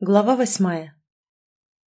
Глава восьмая.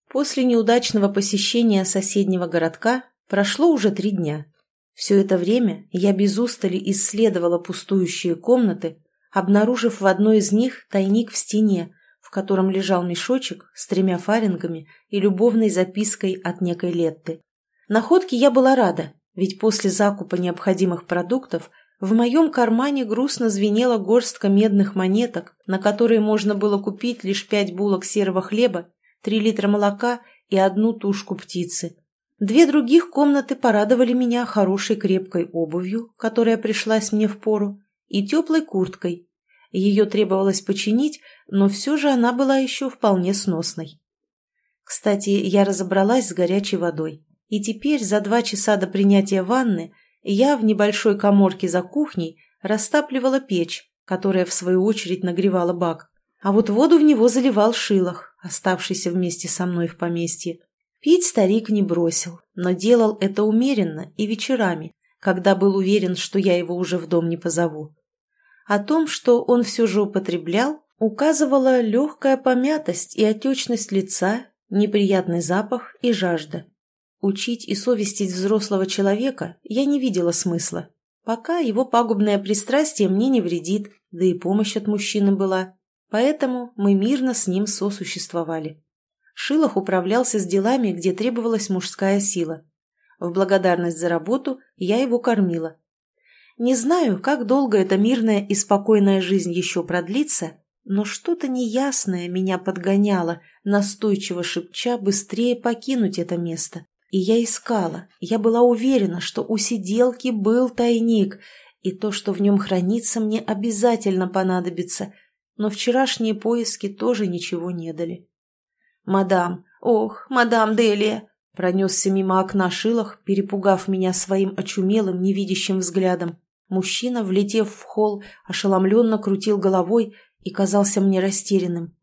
После неудачного посещения соседнего городка прошло уже три дня. Все это время я без устали исследовала пустующие комнаты, обнаружив в одной из них тайник в стене, в котором лежал мешочек с тремя фарингами и любовной запиской от некой Летты. Находке я была рада, ведь после закупа необходимых продуктов в моем кармане грустно звенела горстка медных монеток, на которые можно было купить лишь пять булок серого хлеба, три литра молока и одну тушку птицы. Две других комнаты порадовали меня хорошей крепкой обувью, которая пришлась мне в пору, и теплой курткой. Ее требовалось починить, но все же она была еще вполне сносной. Кстати, я разобралась с горячей водой, и теперь за два часа до принятия ванны я в небольшой коморке за кухней растапливала печь, которая в свою очередь нагревала бак, а вот воду в него заливал шилах, оставшийся вместе со мной в поместье. Пить старик не бросил, но делал это умеренно и вечерами, когда был уверен, что я его уже в дом не позову. О том, что он все же употреблял, указывала легкая помятость и отечность лица, неприятный запах и жажда. Учить и совестить взрослого человека я не видела смысла. Пока его пагубное пристрастие мне не вредит, да и помощь от мужчины была. Поэтому мы мирно с ним сосуществовали. Шилах управлялся с делами, где требовалась мужская сила. В благодарность за работу я его кормила. Не знаю, как долго эта мирная и спокойная жизнь еще продлится, но что-то неясное меня подгоняло, настойчиво шепча быстрее покинуть это место. И я искала, я была уверена, что у сиделки был тайник, и то, что в нем хранится, мне обязательно понадобится, но вчерашние поиски тоже ничего не дали. «Мадам, ох, мадам Делия!» пронесся мимо окна Шилах, перепугав меня своим очумелым, невидящим взглядом. Мужчина, влетев в холл, ошеломленно крутил головой и казался мне растерянным.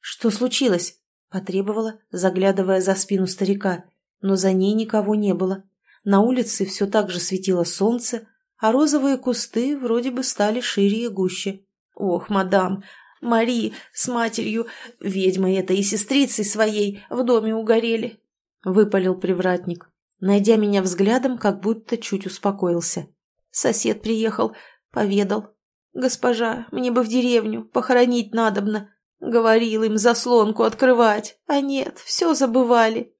«Что случилось?» — потребовала, заглядывая за спину старика — но за ней никого не было. На улице все так же светило солнце, а розовые кусты вроде бы стали шире и гуще. «Ох, мадам, Мари с матерью, ведьмой этой и сестрицей своей в доме угорели», — выпалил привратник. Найдя меня взглядом, как будто чуть успокоился. Сосед приехал, поведал. «Госпожа, мне бы в деревню, похоронить надобно». Говорил им заслонку открывать, а нет, все забывали.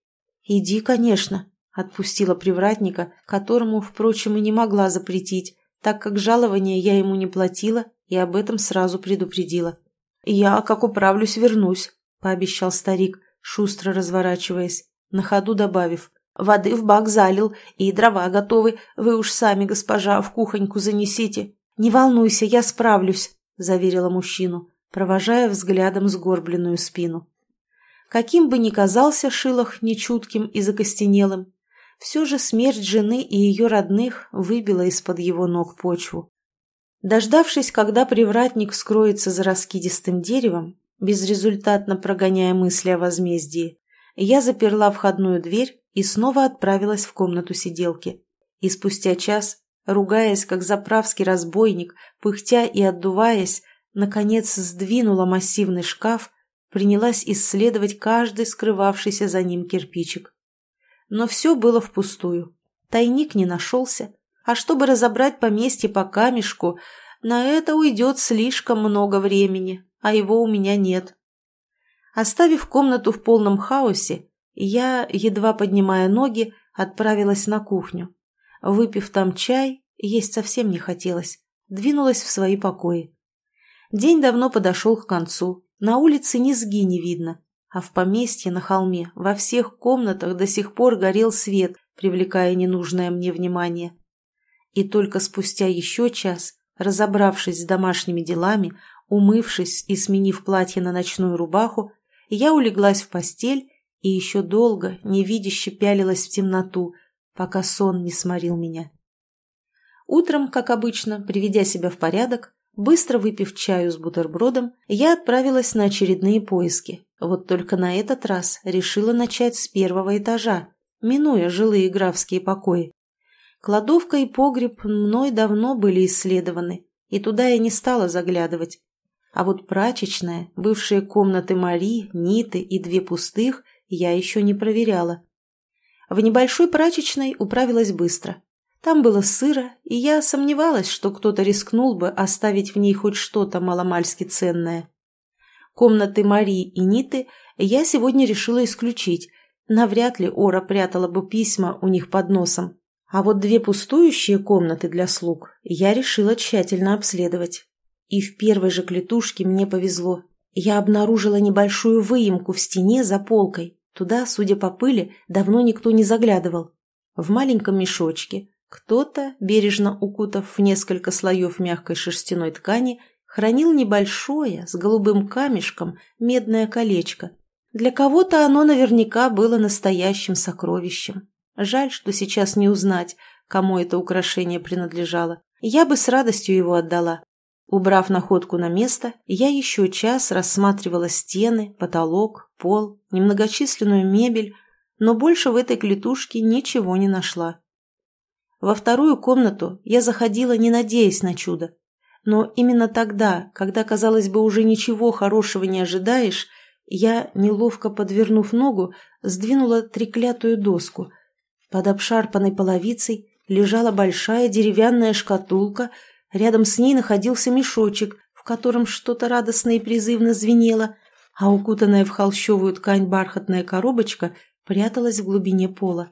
«Иди, конечно», — отпустила привратника, которому, впрочем, и не могла запретить, так как жалования я ему не платила и об этом сразу предупредила. «Я, как управлюсь, вернусь», — пообещал старик, шустро разворачиваясь, на ходу добавив. «Воды в бак залил, и дрова готовы. Вы уж сами, госпожа, в кухоньку занесите». «Не волнуйся, я справлюсь», — заверила мужчину, провожая взглядом сгорбленную спину. Каким бы ни казался Шилах нечутким и закостенелым, все же смерть жены и ее родных выбила из-под его ног почву. Дождавшись, когда привратник скроется за раскидистым деревом, безрезультатно прогоняя мысли о возмездии, я заперла входную дверь и снова отправилась в комнату сиделки. И спустя час, ругаясь, как заправский разбойник, пыхтя и отдуваясь, наконец сдвинула массивный шкаф принялась исследовать каждый скрывавшийся за ним кирпичик. Но все было впустую. Тайник не нашелся, а чтобы разобрать поместье по камешку, на это уйдет слишком много времени, а его у меня нет. Оставив комнату в полном хаосе, я, едва поднимая ноги, отправилась на кухню. Выпив там чай, есть совсем не хотелось, двинулась в свои покои. День давно подошел к концу, на улице низги не видно, а в поместье на холме во всех комнатах до сих пор горел свет, привлекая ненужное мне внимание. И только спустя еще час, разобравшись с домашними делами, умывшись и сменив платье на ночную рубаху, я улеглась в постель и еще долго невидяще пялилась в темноту, пока сон не сморил меня. Утром, как обычно, приведя себя в порядок, Быстро выпив чаю с бутербродом, я отправилась на очередные поиски. Вот только на этот раз решила начать с первого этажа, минуя жилые графские покои. Кладовка и погреб мной давно были исследованы, и туда я не стала заглядывать. А вот прачечная, бывшие комнаты Мари, Ниты и две пустых я еще не проверяла. В небольшой прачечной управилась быстро. Там было сыро, и я сомневалась, что кто-то рискнул бы оставить в ней хоть что-то маломальски ценное. Комнаты Марии и Ниты я сегодня решила исключить. Навряд ли Ора прятала бы письма у них под носом. А вот две пустующие комнаты для слуг я решила тщательно обследовать. И в первой же клетушке мне повезло. Я обнаружила небольшую выемку в стене за полкой. Туда, судя по пыли, давно никто не заглядывал. В маленьком мешочке кто-то, бережно укутав в несколько слоев мягкой шерстяной ткани, хранил небольшое, с голубым камешком, медное колечко. Для кого-то оно наверняка было настоящим сокровищем. Жаль, что сейчас не узнать, кому это украшение принадлежало. Я бы с радостью его отдала. Убрав находку на место, я еще час рассматривала стены, потолок, пол, немногочисленную мебель, но больше в этой клетушке ничего не нашла. Во вторую комнату я заходила, не надеясь на чудо. Но именно тогда, когда, казалось бы, уже ничего хорошего не ожидаешь, я, неловко подвернув ногу, сдвинула треклятую доску. Под обшарпанной половицей лежала большая деревянная шкатулка, рядом с ней находился мешочек, в котором что-то радостно и призывно звенело, а укутанная в холщовую ткань бархатная коробочка пряталась в глубине пола.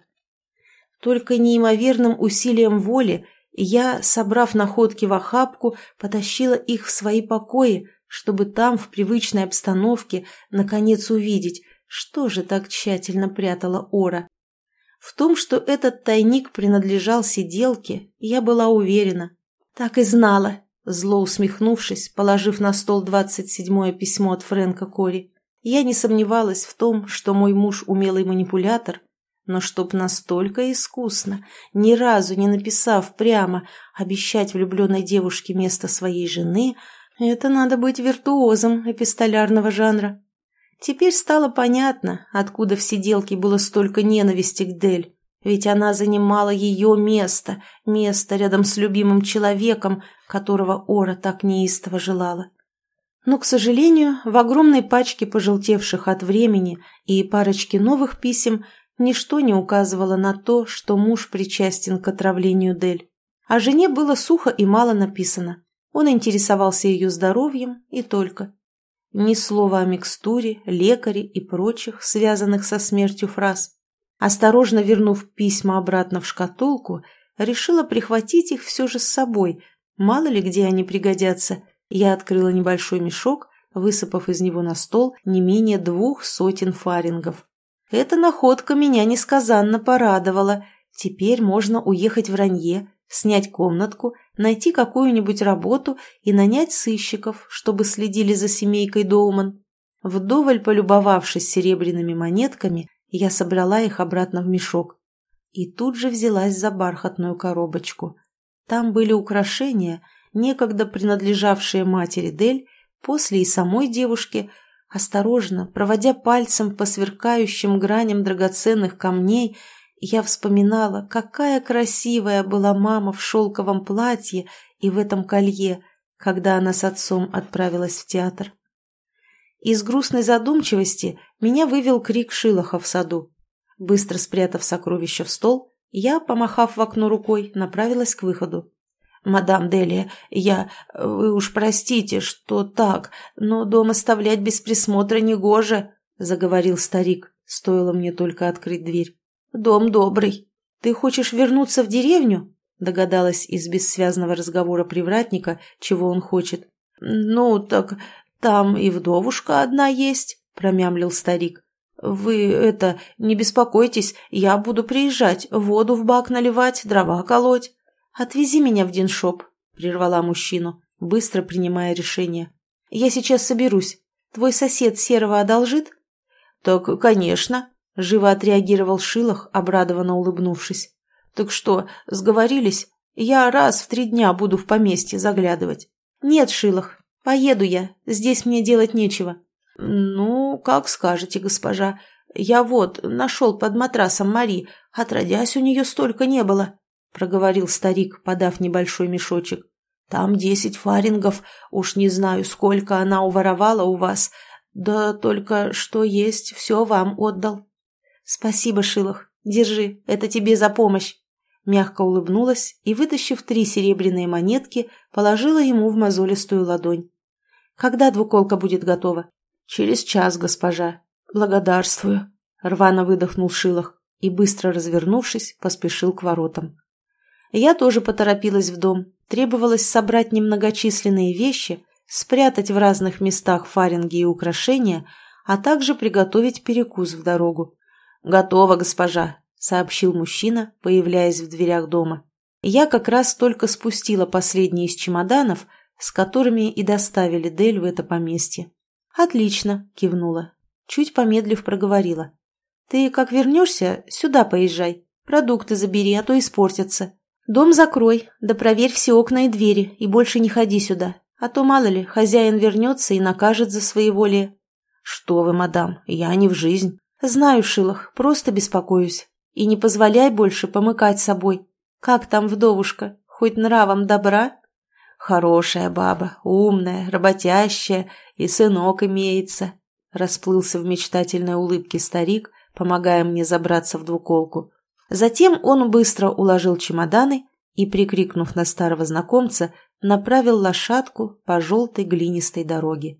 Только неимоверным усилием воли я, собрав находки в охапку, потащила их в свои покои, чтобы там, в привычной обстановке, наконец увидеть, что же так тщательно прятала Ора. В том, что этот тайник принадлежал сиделке, я была уверена. Так и знала, зло усмехнувшись, положив на стол двадцать седьмое письмо от Фрэнка Кори. Я не сомневалась в том, что мой муж умелый манипулятор, но чтоб настолько искусно, ни разу не написав прямо, обещать влюбленной девушке место своей жены, это надо быть виртуозом эпистолярного жанра. Теперь стало понятно, откуда в сиделке было столько ненависти к Дель. Ведь она занимала ее место, место рядом с любимым человеком, которого Ора так неистово желала. Но, к сожалению, в огромной пачке пожелтевших от времени и парочке новых писем Ничто не указывало на то, что муж причастен к отравлению Дель. О жене было сухо и мало написано. Он интересовался ее здоровьем и только. Ни слова о микстуре, лекаре и прочих, связанных со смертью фраз. Осторожно вернув письма обратно в шкатулку, решила прихватить их все же с собой. Мало ли где они пригодятся. Я открыла небольшой мешок, высыпав из него на стол не менее двух сотен фарингов. Эта находка меня несказанно порадовала. Теперь можно уехать в Ранье, снять комнатку, найти какую-нибудь работу и нанять сыщиков, чтобы следили за семейкой Доуман. Вдоволь полюбовавшись серебряными монетками, я собрала их обратно в мешок. И тут же взялась за бархатную коробочку. Там были украшения, некогда принадлежавшие матери Дель, после и самой девушке – Осторожно, проводя пальцем по сверкающим граням драгоценных камней, я вспоминала, какая красивая была мама в шелковом платье и в этом колье, когда она с отцом отправилась в театр. Из грустной задумчивости меня вывел крик Шилоха в саду. Быстро спрятав сокровища в стол, я, помахав в окно рукой, направилась к выходу. «Мадам Делия, я... Вы уж простите, что так, но дом оставлять без присмотра негоже», — заговорил старик, стоило мне только открыть дверь. «Дом добрый. Ты хочешь вернуться в деревню?» — догадалась из бессвязного разговора привратника, чего он хочет. «Ну, так там и вдовушка одна есть», — промямлил старик. «Вы, это, не беспокойтесь, я буду приезжать, воду в бак наливать, дрова колоть». «Отвези меня в Диншоп», — прервала мужчину, быстро принимая решение. «Я сейчас соберусь. Твой сосед Серого одолжит?» «Так, конечно», — живо отреагировал Шилах, обрадованно улыбнувшись. «Так что, сговорились? Я раз в три дня буду в поместье заглядывать». «Нет, Шилах, поеду я. Здесь мне делать нечего». «Ну, как скажете, госпожа. Я вот нашел под матрасом Мари. Отродясь, у нее столько не было» проговорил старик, подав небольшой мешочек. Там десять фарингов, уж не знаю, сколько она уворовала у вас, да только что есть, все вам отдал. Спасибо, Шилах, держи, это тебе за помощь. Мягко улыбнулась и, вытащив три серебряные монетки, положила ему в мозолистую ладонь. «Когда двуколка будет готова?» «Через час, госпожа. Благодарствую», — рвано выдохнул Шилах и, быстро развернувшись, поспешил к воротам. Я тоже поторопилась в дом. Требовалось собрать немногочисленные вещи, спрятать в разных местах фаринги и украшения, а также приготовить перекус в дорогу. «Готово, госпожа», — сообщил мужчина, появляясь в дверях дома. Я как раз только спустила последние из чемоданов, с которыми и доставили Дель в это поместье. «Отлично», — кивнула. Чуть помедлив проговорила. «Ты как вернешься, сюда поезжай. Продукты забери, а то испортятся. Дом закрой, да проверь все окна и двери, и больше не ходи сюда. А то, мало ли, хозяин вернется и накажет за своеволие». «Что вы, мадам, я не в жизнь». «Знаю, Шилах, просто беспокоюсь. И не позволяй больше помыкать собой. Как там вдовушка? Хоть нравом добра?» «Хорошая баба, умная, работящая, и сынок имеется», — расплылся в мечтательной улыбке старик, помогая мне забраться в двуколку. Затем он быстро уложил чемоданы и, прикрикнув на старого знакомца, направил лошадку по желтой глинистой дороге.